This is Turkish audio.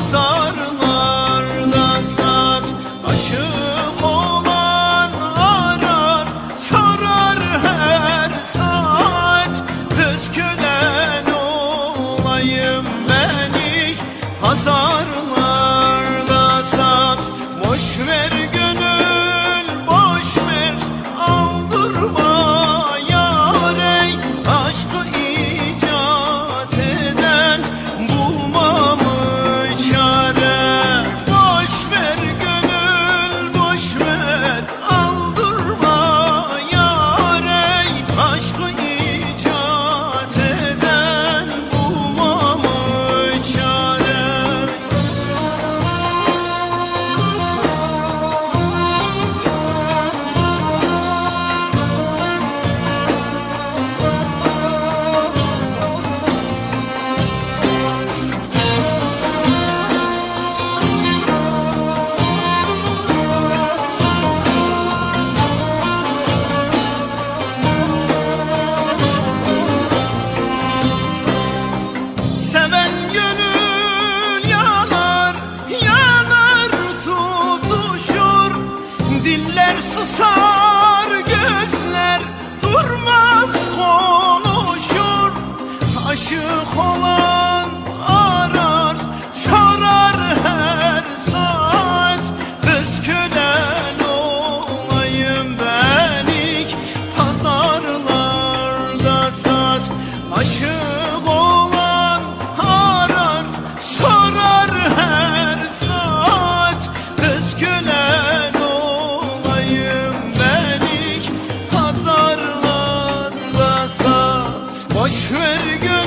pazarlarda sat aşık olan sarar her saat kız olayım ben ilk Güler susar gözler durmaz konuşur. Aşık olan arar sorar her saat. Kız olayım ben ilk pazarlarda sat Aşık beni pazarlarda